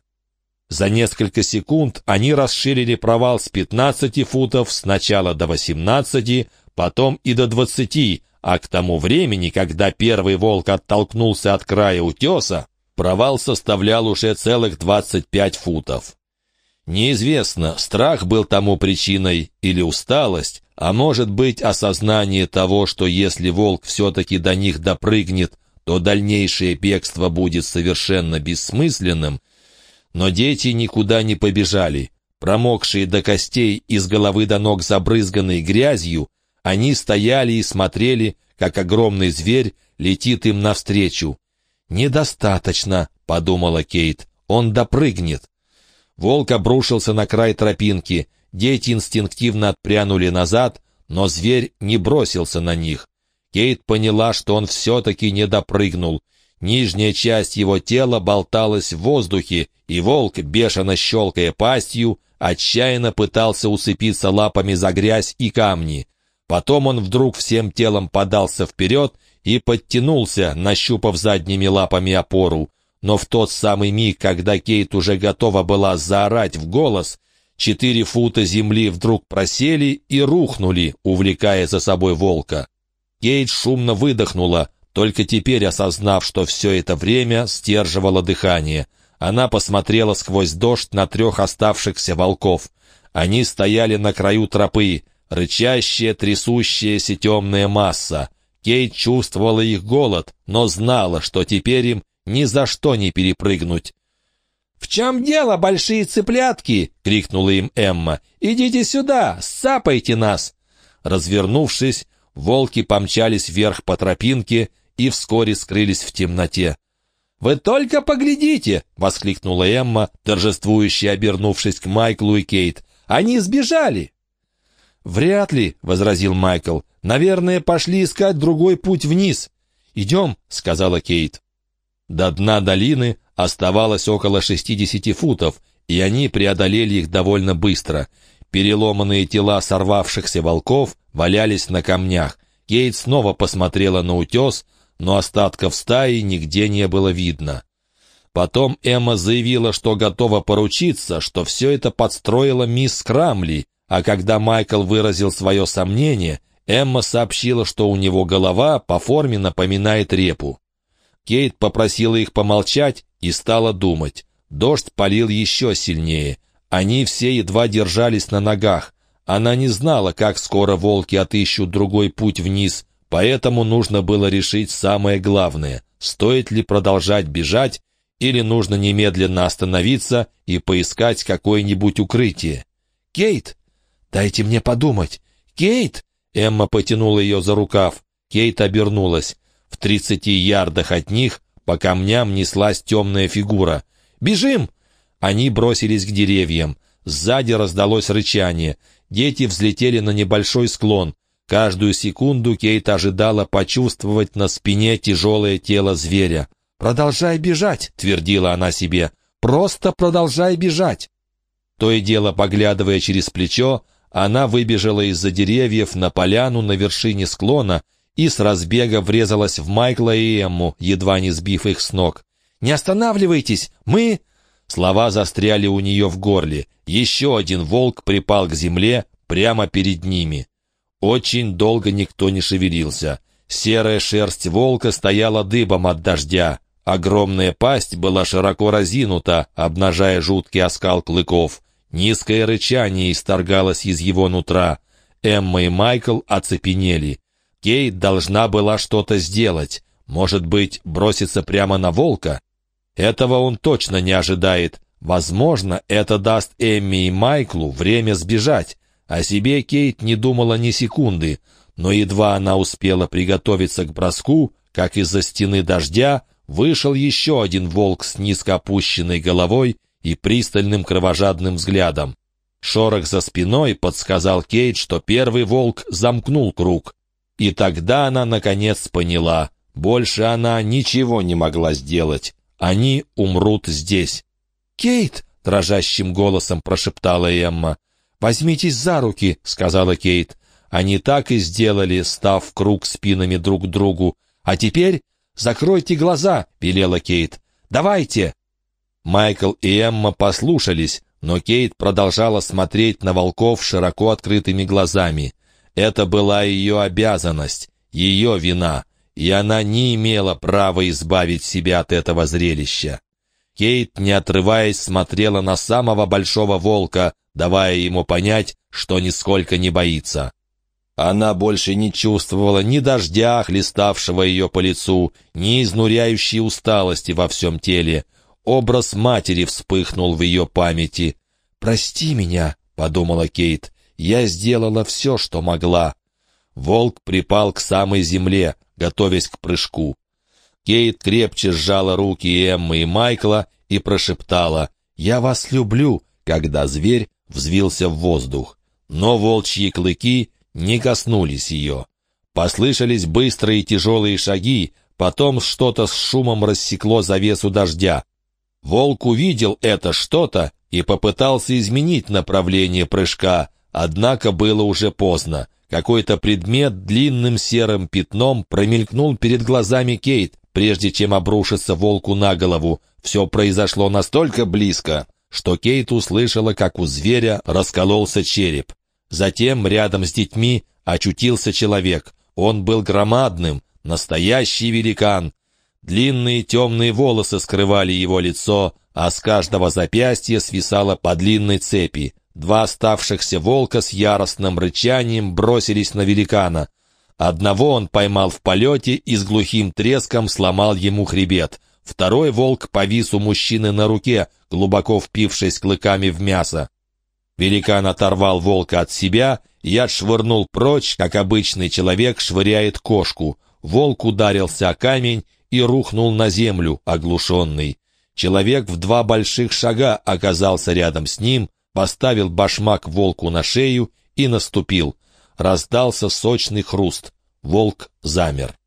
За несколько секунд они расширили провал с 15 футов сначала до 18, потом и до 20, а к тому времени, когда первый волк оттолкнулся от края утеса, провал составлял уже целых 25 футов. Неизвестно, страх был тому причиной или усталость, а может быть осознание того, что если волк все-таки до них допрыгнет, то дальнейшее бегство будет совершенно бессмысленным. Но дети никуда не побежали. Промокшие до костей, из головы до ног забрызганной грязью, они стояли и смотрели, как огромный зверь летит им навстречу. «Недостаточно», — подумала Кейт, — «он допрыгнет». Волк обрушился на край тропинки. Дети инстинктивно отпрянули назад, но зверь не бросился на них. Кейт поняла, что он все-таки не допрыгнул. Нижняя часть его тела болталась в воздухе, и волк, бешено щелкая пастью, отчаянно пытался уцепиться лапами за грязь и камни. Потом он вдруг всем телом подался вперед и подтянулся, нащупав задними лапами опору но в тот самый миг, когда Кейт уже готова была заорать в голос, четыре фута земли вдруг просели и рухнули, увлекая за собой волка. Кейт шумно выдохнула, только теперь осознав, что все это время стерживало дыхание. Она посмотрела сквозь дождь на трех оставшихся волков. Они стояли на краю тропы, рычащая, трясущаяся темная масса. Кейт чувствовала их голод, но знала, что теперь им ни за что не перепрыгнуть. «В чем дело, большие цыплятки?» — крикнула им Эмма. «Идите сюда, сапайте нас!» Развернувшись, волки помчались вверх по тропинке и вскоре скрылись в темноте. «Вы только поглядите!» — воскликнула Эмма, торжествующе обернувшись к Майклу и Кейт. «Они сбежали!» «Вряд ли», — возразил Майкл. «Наверное, пошли искать другой путь вниз». «Идем», — сказала Кейт. До дна долины оставалось около 60 футов, и они преодолели их довольно быстро. Переломанные тела сорвавшихся волков валялись на камнях. Кейт снова посмотрела на утес, но остатков стаи нигде не было видно. Потом Эмма заявила, что готова поручиться, что все это подстроила мисс Крамли, а когда Майкл выразил свое сомнение, Эмма сообщила, что у него голова по форме напоминает репу. Кейт попросила их помолчать и стала думать. Дождь полил еще сильнее. Они все едва держались на ногах. Она не знала, как скоро волки отыщут другой путь вниз, поэтому нужно было решить самое главное — стоит ли продолжать бежать или нужно немедленно остановиться и поискать какое-нибудь укрытие. «Кейт, дайте мне подумать! Кейт!» Эмма потянула ее за рукав. Кейт обернулась. В тридцати ярдах от них по камням неслась темная фигура. «Бежим!» Они бросились к деревьям. Сзади раздалось рычание. Дети взлетели на небольшой склон. Каждую секунду Кейт ожидала почувствовать на спине тяжелое тело зверя. «Продолжай бежать!» — твердила она себе. «Просто продолжай бежать!» То и дело, поглядывая через плечо, она выбежала из-за деревьев на поляну на вершине склона и с разбега врезалась в Майкла и Эмму, едва не сбив их с ног. «Не останавливайтесь! Мы...» Слова застряли у нее в горле. Еще один волк припал к земле прямо перед ними. Очень долго никто не шевелился. Серая шерсть волка стояла дыбом от дождя. Огромная пасть была широко разинута, обнажая жуткий оскал клыков. Низкое рычание исторгалось из его нутра. Эмма и Майкл оцепенели. Кейт должна была что-то сделать. Может быть, броситься прямо на волка? Этого он точно не ожидает. Возможно, это даст Эмми и Майклу время сбежать. О себе Кейт не думала ни секунды, но едва она успела приготовиться к броску, как из-за стены дождя вышел еще один волк с низко опущенной головой и пристальным кровожадным взглядом. Шорох за спиной подсказал Кейт, что первый волк замкнул круг. И тогда она, наконец, поняла, больше она ничего не могла сделать. Они умрут здесь. «Кейт!» — дрожащим голосом прошептала Эмма. «Возьмитесь за руки!» — сказала Кейт. Они так и сделали, став круг спинами друг к другу. «А теперь закройте глаза!» — велела Кейт. «Давайте!» Майкл и Эмма послушались, но Кейт продолжала смотреть на волков широко открытыми глазами. Это была ее обязанность, ее вина, и она не имела права избавить себя от этого зрелища. Кейт, не отрываясь, смотрела на самого большого волка, давая ему понять, что нисколько не боится. Она больше не чувствовала ни дождя, хлеставшего ее по лицу, ни изнуряющей усталости во всем теле. Образ матери вспыхнул в ее памяти. «Прости меня», — подумала Кейт, — «я сделала все, что могла». Волк припал к самой земле, готовясь к прыжку. Кейт крепче сжала руки Эммы и Майкла и прошептала «Я вас люблю», когда зверь взвился в воздух. Но волчьи клыки не коснулись ее. Послышались быстрые тяжелые шаги, потом что-то с шумом рассекло завесу дождя. Волк увидел это что-то и попытался изменить направление прыжка, однако было уже поздно. Какой-то предмет длинным серым пятном промелькнул перед глазами Кейт, прежде чем обрушиться волку на голову. Все произошло настолько близко, что Кейт услышала, как у зверя раскололся череп. Затем рядом с детьми очутился человек. Он был громадным, настоящий великан. Длинные темные волосы скрывали его лицо, а с каждого запястья свисала по длинной цепи. Два оставшихся волка с яростным рычанием бросились на великана. Одного он поймал в полете и с глухим треском сломал ему хребет. Второй волк повис у мужчины на руке, глубоко впившись клыками в мясо. Великан оторвал волка от себя и отшвырнул прочь, как обычный человек швыряет кошку. Волк ударился о камень и рухнул на землю, оглушенный. Человек в два больших шага оказался рядом с ним, поставил башмак волку на шею и наступил — раздался сочный хруст. Волк замер.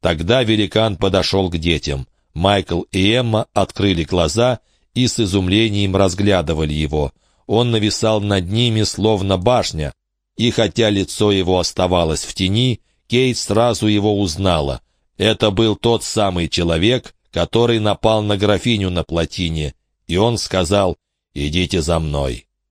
Тогда великан подошел к детям. Майкл и Эмма открыли глаза и с изумлением разглядывали его. Он нависал над ними, словно башня, и хотя лицо его оставалось в тени, Кейт сразу его узнала. Это был тот самый человек, который напал на графиню на плотине, и он сказал «Идите за мной».